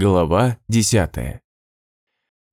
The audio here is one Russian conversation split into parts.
Глава 10.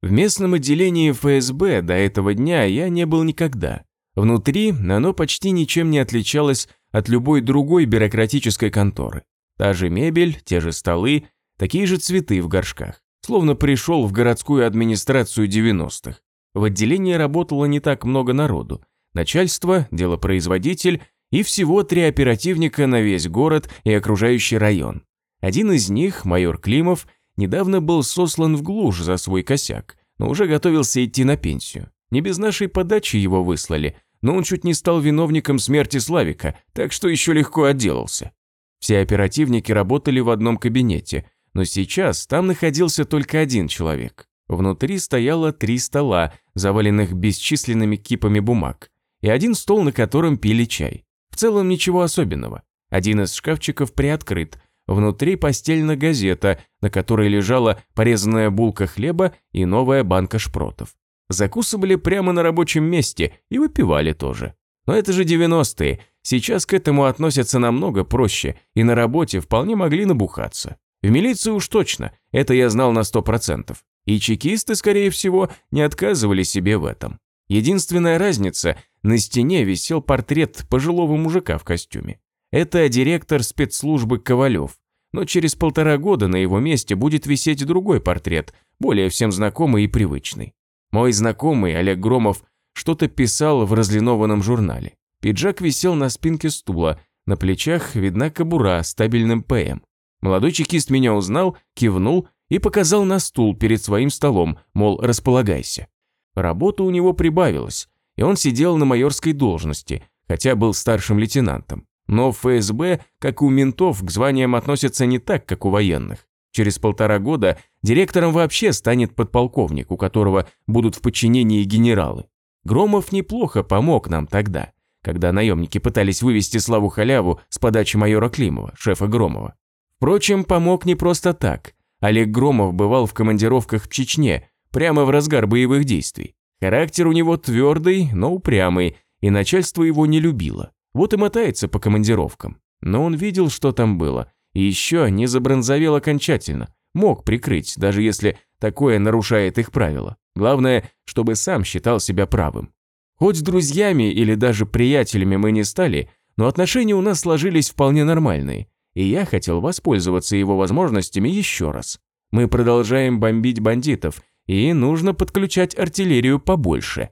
В местном отделении ФСБ до этого дня я не был никогда. Внутри оно почти ничем не отличалось от любой другой бюрократической конторы. Та же мебель, те же столы, такие же цветы в горшках. Словно пришел в городскую администрацию 90-х. В отделении работало не так много народу. Начальство, делопроизводитель и всего три оперативника на весь город и окружающий район. Один из них, майор Климов, недавно был сослан в глушь за свой косяк, но уже готовился идти на пенсию. Не без нашей подачи его выслали, но он чуть не стал виновником смерти Славика, так что еще легко отделался. Все оперативники работали в одном кабинете, но сейчас там находился только один человек. Внутри стояло три стола, заваленных бесчисленными кипами бумаг, и один стол, на котором пили чай. В целом ничего особенного. Один из шкафчиков приоткрыт, Внутри постельная газета, на которой лежала порезанная булка хлеба и новая банка шпротов. Закусывали прямо на рабочем месте и выпивали тоже. Но это же 90-е, сейчас к этому относятся намного проще, и на работе вполне могли набухаться. В милиции уж точно, это я знал на 100%. И чекисты, скорее всего, не отказывали себе в этом. Единственная разница – на стене висел портрет пожилого мужика в костюме. Это директор спецслужбы Ковалев. Но через полтора года на его месте будет висеть другой портрет, более всем знакомый и привычный. Мой знакомый Олег Громов что-то писал в разлинованном журнале. Пиджак висел на спинке стула, на плечах видна кобура с стабильным ПМ. Молодой чекист меня узнал, кивнул и показал на стул перед своим столом, мол, располагайся. Работа у него прибавилась, и он сидел на майорской должности, хотя был старшим лейтенантом. Но в ФСБ, как у ментов, к званиям относятся не так, как у военных. Через полтора года директором вообще станет подполковник, у которого будут в подчинении генералы. Громов неплохо помог нам тогда, когда наемники пытались вывести Славу Халяву с подачи майора Климова, шефа Громова. Впрочем, помог не просто так. Олег Громов бывал в командировках в Чечне, прямо в разгар боевых действий. Характер у него твердый, но упрямый, и начальство его не любило. Вот и мотается по командировкам. Но он видел, что там было. И еще не забронзовел окончательно. Мог прикрыть, даже если такое нарушает их правила. Главное, чтобы сам считал себя правым. Хоть с друзьями или даже приятелями мы не стали, но отношения у нас сложились вполне нормальные. И я хотел воспользоваться его возможностями еще раз. Мы продолжаем бомбить бандитов, и нужно подключать артиллерию побольше.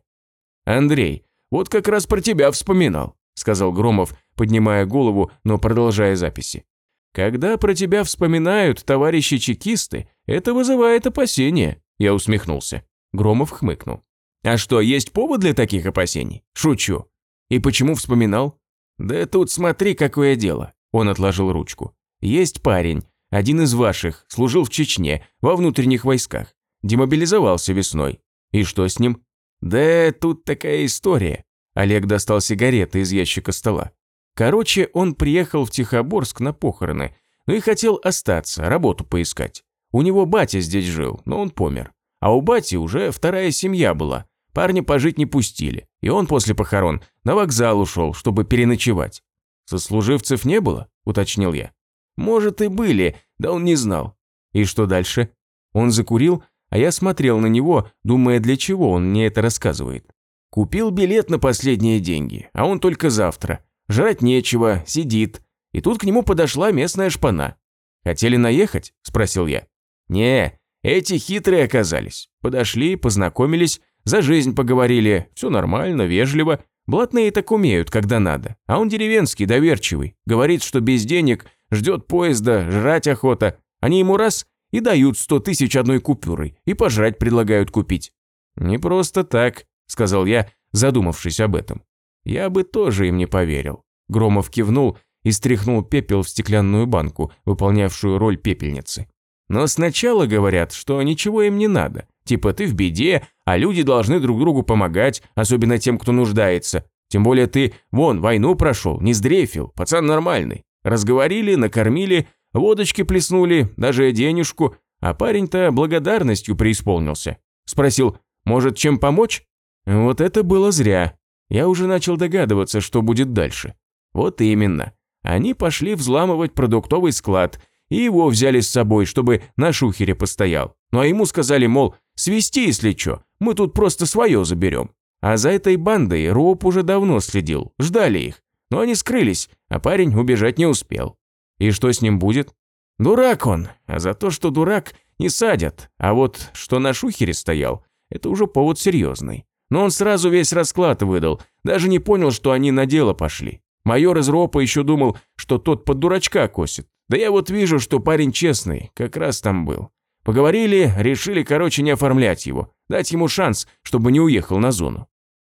Андрей, вот как раз про тебя вспоминал. – сказал Громов, поднимая голову, но продолжая записи. «Когда про тебя вспоминают товарищи чекисты, это вызывает опасения», – я усмехнулся. Громов хмыкнул. «А что, есть повод для таких опасений? Шучу. И почему вспоминал?» «Да тут смотри, какое дело», – он отложил ручку. «Есть парень, один из ваших, служил в Чечне, во внутренних войсках. Демобилизовался весной. И что с ним?» «Да тут такая история. Олег достал сигареты из ящика стола. Короче, он приехал в Тихоборск на похороны, но и хотел остаться, работу поискать. У него батя здесь жил, но он помер. А у бати уже вторая семья была. Парня пожить не пустили, и он после похорон на вокзал ушел, чтобы переночевать. «Сослуживцев не было?» – уточнил я. «Может и были, да он не знал». «И что дальше?» Он закурил, а я смотрел на него, думая, для чего он мне это рассказывает. Купил билет на последние деньги, а он только завтра. Жрать нечего, сидит. И тут к нему подошла местная шпана. «Хотели наехать?» – спросил я. «Не, эти хитрые оказались. Подошли, познакомились, за жизнь поговорили, все нормально, вежливо. Блатные так умеют, когда надо. А он деревенский, доверчивый. Говорит, что без денег, ждет поезда, жрать охота. Они ему раз и дают сто тысяч одной купюрой, и пожрать предлагают купить. Не просто так сказал я, задумавшись об этом. Я бы тоже им не поверил. Громов кивнул и стряхнул пепел в стеклянную банку, выполнявшую роль пепельницы. Но сначала говорят, что ничего им не надо. Типа ты в беде, а люди должны друг другу помогать, особенно тем, кто нуждается. Тем более ты, вон, войну прошел, не сдрефил, пацан нормальный. Разговорили, накормили, водочки плеснули, даже денежку, а парень-то благодарностью преисполнился. Спросил, может, чем помочь? Вот это было зря. Я уже начал догадываться, что будет дальше. Вот именно. Они пошли взламывать продуктовый склад и его взяли с собой, чтобы на шухере постоял. Ну а ему сказали, мол, свести, если что, мы тут просто свое заберем. А за этой бандой Роб уже давно следил, ждали их. Но они скрылись, а парень убежать не успел. И что с ним будет? Дурак он, а за то, что дурак, не садят. А вот что на шухере стоял, это уже повод серьезный. Но он сразу весь расклад выдал, даже не понял, что они на дело пошли. Майор из РОПа еще думал, что тот под дурачка косит. Да я вот вижу, что парень честный, как раз там был. Поговорили, решили, короче, не оформлять его, дать ему шанс, чтобы не уехал на зону.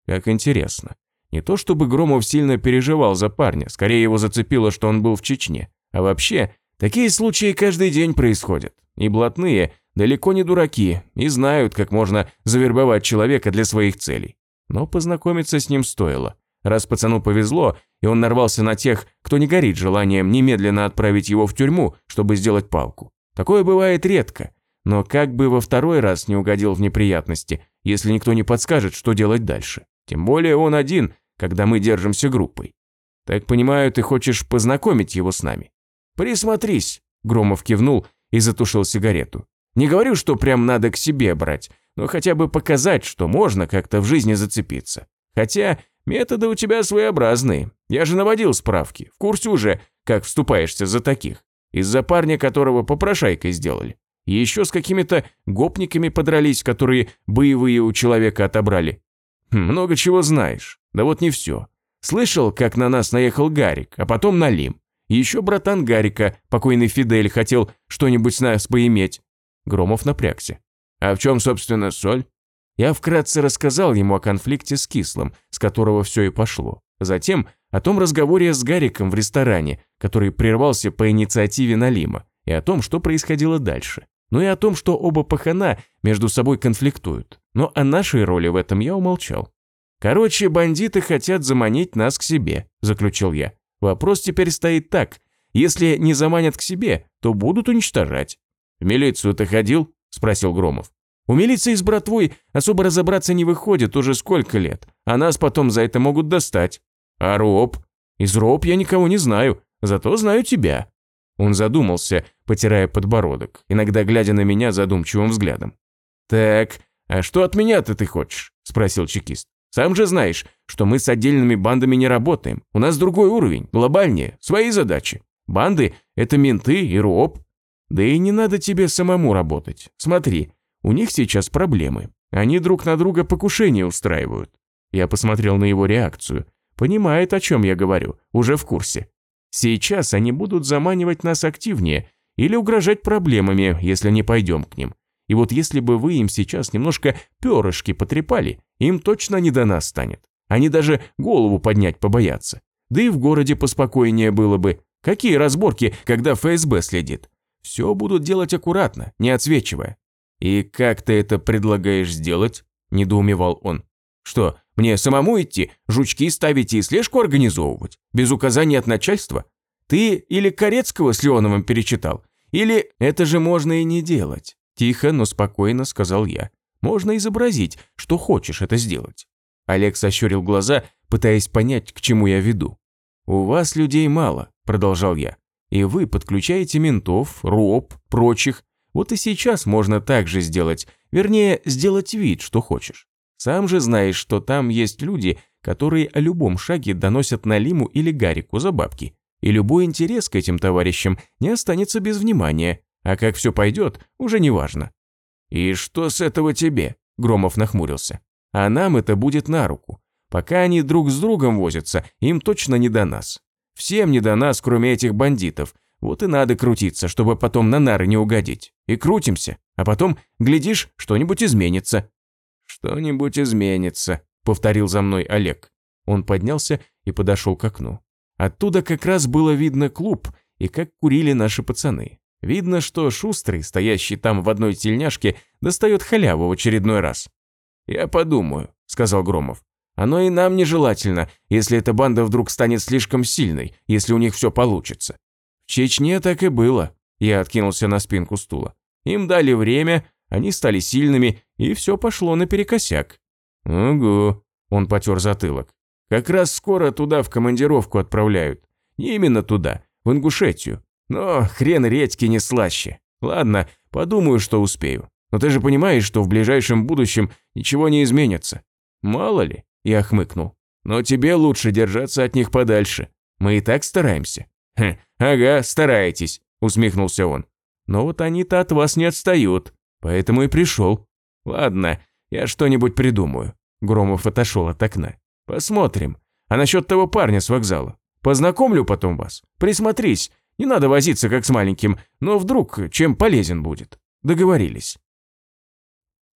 Как интересно. Не то чтобы Громов сильно переживал за парня, скорее его зацепило, что он был в Чечне. А вообще, такие случаи каждый день происходят. И блатные далеко не дураки и знают, как можно завербовать человека для своих целей. Но познакомиться с ним стоило. Раз пацану повезло, и он нарвался на тех, кто не горит желанием немедленно отправить его в тюрьму, чтобы сделать палку. Такое бывает редко. Но как бы во второй раз не угодил в неприятности, если никто не подскажет, что делать дальше. Тем более он один, когда мы держимся группой. Так понимаю, ты хочешь познакомить его с нами? Присмотрись, Громов кивнул и затушил сигарету. Не говорю, что прям надо к себе брать, но хотя бы показать, что можно как-то в жизни зацепиться. Хотя методы у тебя своеобразные. Я же наводил справки, в курсе уже, как вступаешься за таких. Из-за парня, которого попрошайкой сделали. еще с какими-то гопниками подрались, которые боевые у человека отобрали. Хм, много чего знаешь. Да вот не все. Слышал, как на нас наехал Гарик, а потом Налим. Еще братан Гарика, покойный Фидель, хотел что-нибудь с нас поиметь. Громов напрягся. А в чем, собственно, соль? Я вкратце рассказал ему о конфликте с Кислым, с которого все и пошло. Затем о том разговоре с Гариком в ресторане, который прервался по инициативе Налима, и о том, что происходило дальше. Ну и о том, что оба пахана между собой конфликтуют. Но о нашей роли в этом я умолчал. «Короче, бандиты хотят заманить нас к себе», – заключил я. «Вопрос теперь стоит так. Если не заманят к себе, то будут уничтожать». «В милицию ты ходил?» – спросил Громов. «У милиции с братвой особо разобраться не выходит уже сколько лет, а нас потом за это могут достать». «А Роб?» «Из Роб я никого не знаю, зато знаю тебя». Он задумался, потирая подбородок, иногда глядя на меня задумчивым взглядом. «Так, а что от меня-то ты хочешь?» – спросил чекист. «Сам же знаешь, что мы с отдельными бандами не работаем. У нас другой уровень, глобальнее, свои задачи. Банды – это менты и РУОП. Да и не надо тебе самому работать. Смотри, у них сейчас проблемы. Они друг на друга покушение устраивают». Я посмотрел на его реакцию. Понимает, о чем я говорю, уже в курсе. Сейчас они будут заманивать нас активнее или угрожать проблемами, если не пойдем к ним. И вот если бы вы им сейчас немножко перышки потрепали, им точно не до нас станет. Они даже голову поднять побоятся. Да и в городе поспокойнее было бы. Какие разборки, когда ФСБ следит? Все будут делать аккуратно, не отсвечивая. «И как ты это предлагаешь сделать?» – недоумевал он. «Что, мне самому идти, жучки ставить и слежку организовывать? Без указаний от начальства? Ты или Корецкого с Леоновым перечитал? Или это же можно и не делать?» Тихо, но спокойно сказал я. «Можно изобразить, что хочешь это сделать». Олег сощурил глаза, пытаясь понять, к чему я веду. «У вас людей мало», – продолжал я. «И вы подключаете ментов, РОП, прочих. Вот и сейчас можно так же сделать, вернее, сделать вид, что хочешь. Сам же знаешь, что там есть люди, которые о любом шаге доносят Налиму или Гарику за бабки. И любой интерес к этим товарищам не останется без внимания, а как все пойдет, уже не важно. «И что с этого тебе?» – Громов нахмурился. «А нам это будет на руку. Пока они друг с другом возятся, им точно не до нас. Всем не до нас, кроме этих бандитов. Вот и надо крутиться, чтобы потом на нары не угодить. И крутимся, а потом, глядишь, что-нибудь изменится. «Что-нибудь изменится», – повторил за мной Олег. Он поднялся и подошел к окну. Оттуда как раз было видно клуб и как курили наши пацаны. Видно, что Шустрый, стоящий там в одной тельняшке, достает халяву в очередной раз. «Я подумаю», – сказал Громов. «Оно и нам нежелательно, если эта банда вдруг станет слишком сильной, если у них все получится». В Чечне так и было. Я откинулся на спинку стула. Им дали время, они стали сильными, и все пошло наперекосяк. «Угу», – он потер затылок. «Как раз скоро туда в командировку отправляют. Не именно туда, в Ингушетию. Но хрен редьки не слаще. Ладно, подумаю, что успею. Но ты же понимаешь, что в ближайшем будущем ничего не изменится. Мало ли, я хмыкнул. Но тебе лучше держаться от них подальше. Мы и так стараемся. Хм, ага, стараетесь, усмехнулся он. Но вот они-то от вас не отстают, поэтому и пришел. Ладно, я что-нибудь придумаю. Громов отошел от окна. Посмотрим. А насчет того парня с вокзала? Познакомлю потом вас. Присмотрись. Не надо возиться, как с маленьким, но вдруг чем полезен будет. Договорились.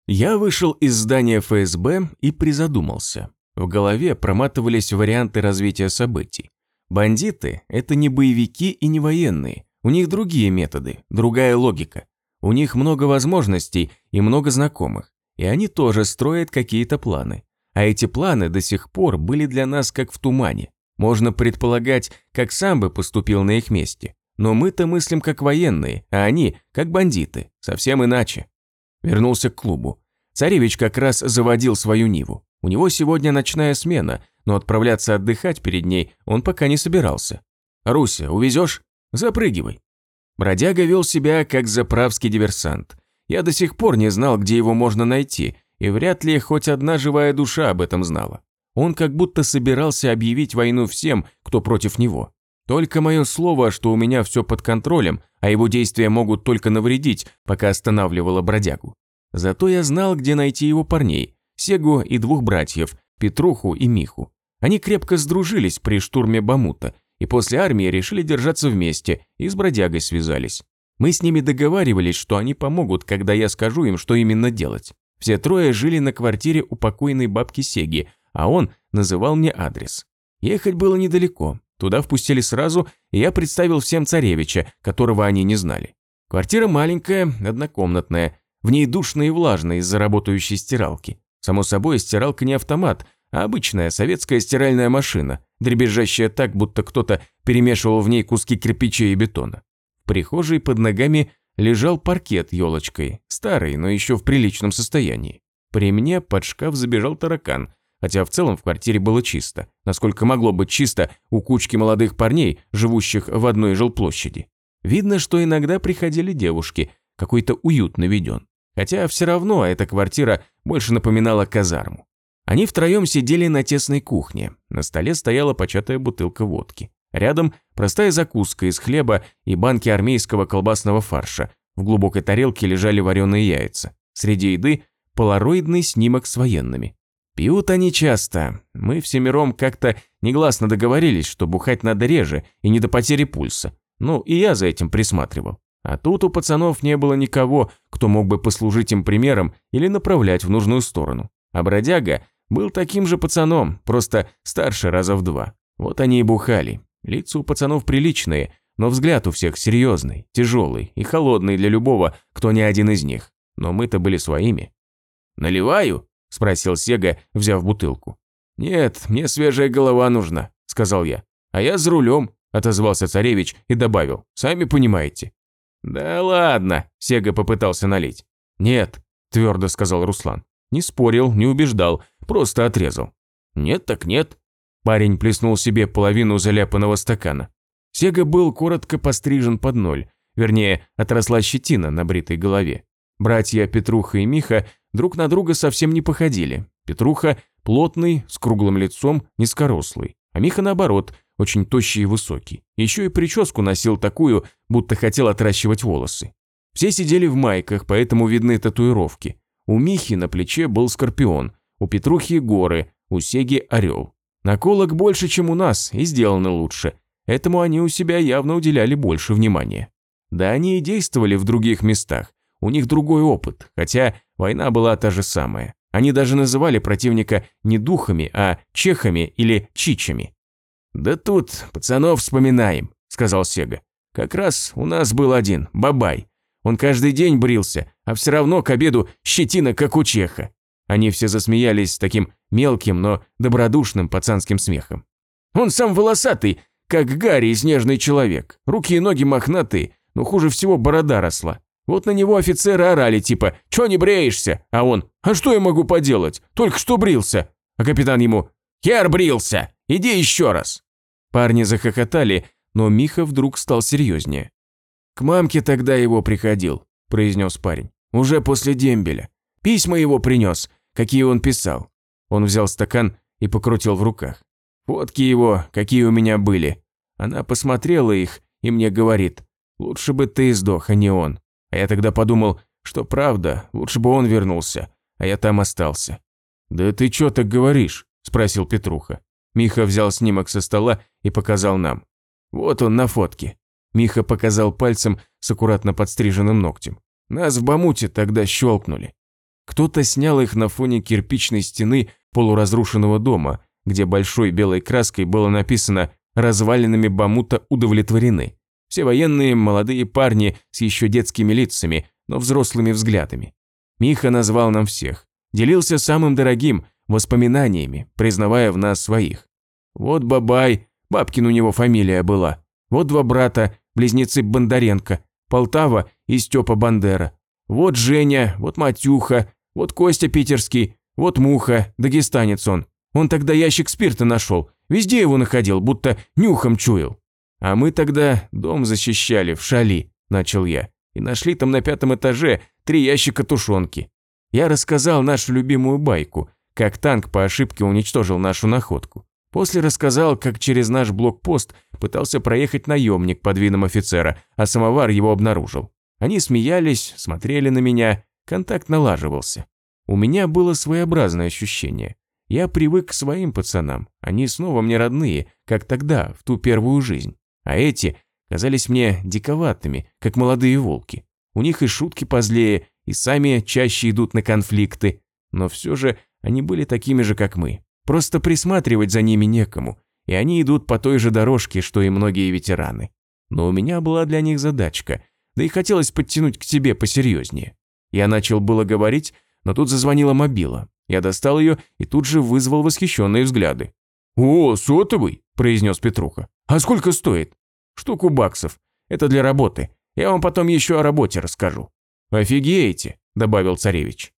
Я вышел из здания ФСБ и призадумался. В голове проматывались варианты развития событий. Бандиты – это не боевики и не военные. У них другие методы, другая логика. У них много возможностей и много знакомых. И они тоже строят какие-то планы. А эти планы до сих пор были для нас как в тумане. Можно предполагать, как сам бы поступил на их месте. Но мы-то мыслим как военные, а они как бандиты, совсем иначе. Вернулся к клубу. Царевич как раз заводил свою Ниву. У него сегодня ночная смена, но отправляться отдыхать перед ней он пока не собирался. «Руся, увезешь? Запрыгивай». Бродяга вел себя как заправский диверсант. Я до сих пор не знал, где его можно найти, и вряд ли хоть одна живая душа об этом знала. Он как будто собирался объявить войну всем, кто против него. Только мое слово, что у меня все под контролем, а его действия могут только навредить, пока останавливало бродягу. Зато я знал, где найти его парней, Сегу и двух братьев, Петруху и Миху. Они крепко сдружились при штурме Бамута, и после армии решили держаться вместе и с бродягой связались. Мы с ними договаривались, что они помогут, когда я скажу им, что именно делать. Все трое жили на квартире у покойной бабки Сеги, а он называл мне адрес. Ехать было недалеко. Туда впустили сразу, и я представил всем царевича, которого они не знали. Квартира маленькая, однокомнатная, в ней душно и влажно из-за работающей стиралки. Само собой, стиралка не автомат, а обычная советская стиральная машина, дребезжащая так, будто кто-то перемешивал в ней куски кирпичей и бетона. В прихожей под ногами лежал паркет елочкой, старый, но еще в приличном состоянии. При мне под шкаф забежал таракан, хотя в целом в квартире было чисто, насколько могло быть чисто у кучки молодых парней, живущих в одной жилплощади. Видно, что иногда приходили девушки, какой-то уют наведен. Хотя все равно эта квартира больше напоминала казарму. Они втроем сидели на тесной кухне, на столе стояла початая бутылка водки. Рядом простая закуска из хлеба и банки армейского колбасного фарша. В глубокой тарелке лежали вареные яйца. Среди еды полароидный снимок с военными. Пьют они часто. Мы всемиром как-то негласно договорились, что бухать надо реже и не до потери пульса. Ну, и я за этим присматривал. А тут у пацанов не было никого, кто мог бы послужить им примером или направлять в нужную сторону. А бродяга был таким же пацаном, просто старше раза в два. Вот они и бухали, Лица у пацанов приличные, но взгляд у всех серьезный, тяжелый и холодный для любого, кто не один из них. Но мы-то были своими. «Наливаю?» – спросил Сега, взяв бутылку. «Нет, мне свежая голова нужна», – сказал я. «А я за рулем», – отозвался царевич и добавил. «Сами понимаете». «Да ладно», – Сега попытался налить. «Нет», – твердо сказал Руслан. Не спорил, не убеждал, просто отрезал. «Нет так нет», Парень плеснул себе половину заляпанного стакана. Сега был коротко пострижен под ноль, вернее, отросла щетина на бритой голове. Братья Петруха и Миха друг на друга совсем не походили. Петруха плотный, с круглым лицом, низкорослый, а Миха наоборот, очень тощий и высокий. Еще и прическу носил такую, будто хотел отращивать волосы. Все сидели в майках, поэтому видны татуировки. У Михи на плече был скорпион, у Петрухи горы, у Сеги орел. Наколок больше, чем у нас, и сделаны лучше. Этому они у себя явно уделяли больше внимания. Да они и действовали в других местах. У них другой опыт, хотя война была та же самая. Они даже называли противника не духами, а чехами или чичами. «Да тут пацанов вспоминаем», – сказал Сега. «Как раз у нас был один, Бабай. Он каждый день брился, а все равно к обеду щетина, как у чеха. Они все засмеялись таким мелким, но добродушным пацанским смехом. «Он сам волосатый, как Гарри, снежный человек. Руки и ноги мохнатые, но хуже всего борода росла. Вот на него офицеры орали типа «Чё не бреешься?» А он «А что я могу поделать? Только что брился». А капитан ему «Хер брился! Иди еще раз!» Парни захохотали, но Миха вдруг стал серьезнее. К мамке тогда его приходил, произнес парень. Уже после дембеля. Письма его принес, какие он писал. Он взял стакан и покрутил в руках. Фотки его, какие у меня были. Она посмотрела их и мне говорит, лучше бы ты сдох, а не он. А я тогда подумал, что правда, лучше бы он вернулся, а я там остался. «Да ты чё так говоришь?» – спросил Петруха. Миха взял снимок со стола и показал нам. «Вот он на фотке». Миха показал пальцем с аккуратно подстриженным ногтем. Нас в Бамуте тогда щелкнули. Кто-то снял их на фоне кирпичной стены полуразрушенного дома, где большой белой краской было написано «Развалинами Бамута удовлетворены». Все военные молодые парни с еще детскими лицами, но взрослыми взглядами. Миха назвал нам всех. Делился самым дорогим – воспоминаниями, признавая в нас своих. Вот Бабай, бабкин у него фамилия была. Вот два брата, близнецы Бондаренко, Полтава и Степа Бандера. Вот Женя, вот Матюха, вот Костя Питерский, вот Муха, дагестанец он. Он тогда ящик спирта нашел, везде его находил, будто нюхом чуял. А мы тогда дом защищали в шали, начал я, и нашли там на пятом этаже три ящика тушенки. Я рассказал нашу любимую байку, как танк по ошибке уничтожил нашу находку. После рассказал, как через наш блокпост пытался проехать наемник под видом офицера, а самовар его обнаружил. Они смеялись, смотрели на меня, контакт налаживался. У меня было своеобразное ощущение. Я привык к своим пацанам, они снова мне родные, как тогда, в ту первую жизнь. А эти казались мне диковатыми, как молодые волки. У них и шутки позлее, и сами чаще идут на конфликты, но все же они были такими же, как мы. Просто присматривать за ними некому, и они идут по той же дорожке, что и многие ветераны. Но у меня была для них задачка, да и хотелось подтянуть к себе посерьезнее. Я начал было говорить, но тут зазвонила мобила. Я достал ее и тут же вызвал восхищенные взгляды. «О, сотовый!» – произнес Петруха. «А сколько стоит?» «Штуку баксов. Это для работы. Я вам потом еще о работе расскажу». «Офигеете!» – добавил царевич.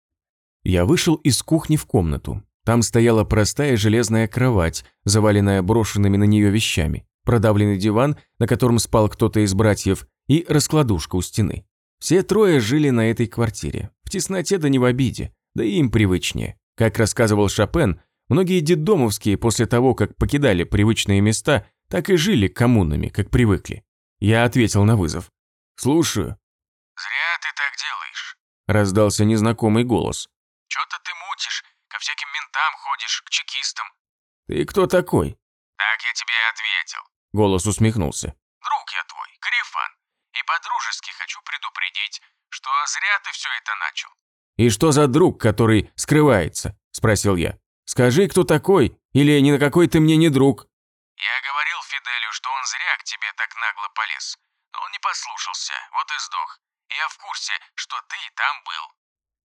Я вышел из кухни в комнату. Там стояла простая железная кровать, заваленная брошенными на нее вещами, продавленный диван, на котором спал кто-то из братьев, и раскладушка у стены. Все трое жили на этой квартире. В тесноте да не в обиде, да и им привычнее. Как рассказывал Шопен, многие детдомовские после того, как покидали привычные места, так и жили коммунами, как привыкли. Я ответил на вызов. «Слушаю». «Зря ты так делаешь», – раздался незнакомый голос. «Чё-то ты мутишь ко всяким ментам ходишь, к чекистам». «Ты кто такой?» «Так я тебе и ответил». Голос усмехнулся. «Друг я твой, Карифан. И по-дружески хочу предупредить, что зря ты все это начал». «И что за друг, который скрывается?» – спросил я. «Скажи, кто такой, или ни на какой ты мне не друг?» «Я говорил Фиделю, что он зря к тебе так нагло полез. Но он не послушался, вот и сдох. Я в курсе, что ты там был.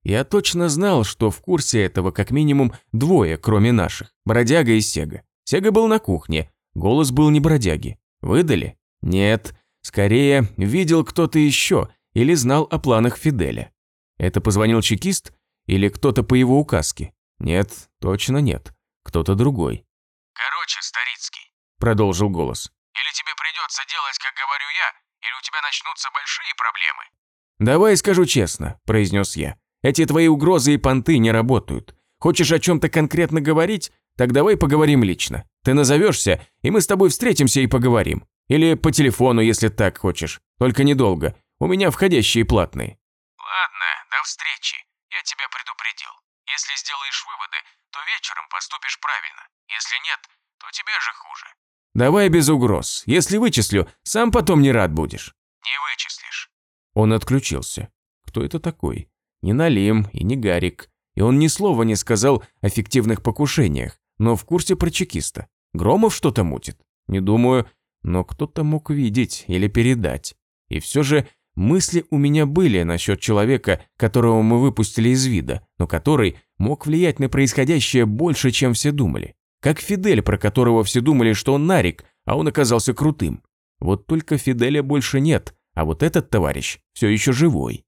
Я точно знал, что в курсе этого как минимум двое, кроме наших – Бродяга и Сега. Сега был на кухне, голос был не Бродяги. Выдали? Нет, скорее, видел кто-то еще или знал о планах Фиделя. Это позвонил чекист или кто-то по его указке? Нет, точно нет, кто-то другой. «Короче, Старицкий», – продолжил голос. «Или тебе придется делать, как говорю я, или у тебя начнутся большие проблемы». «Давай скажу честно», – произнес я. Эти твои угрозы и понты не работают. Хочешь о чем-то конкретно говорить? Так давай поговорим лично. Ты назовешься, и мы с тобой встретимся и поговорим. Или по телефону, если так хочешь. Только недолго. У меня входящие платные. Ладно, до встречи. Я тебя предупредил. Если сделаешь выводы, то вечером поступишь правильно. Если нет, то тебе же хуже. Давай без угроз. Если вычислю, сам потом не рад будешь. Не вычислишь. Он отключился. Кто это такой? Не Налим и не Гарик. И он ни слова не сказал о фиктивных покушениях, но в курсе про чекиста. Громов что-то мутит? Не думаю, но кто-то мог видеть или передать. И все же мысли у меня были насчет человека, которого мы выпустили из вида, но который мог влиять на происходящее больше, чем все думали. Как Фидель, про которого все думали, что он нарик, а он оказался крутым. Вот только Фиделя больше нет, а вот этот товарищ все еще живой.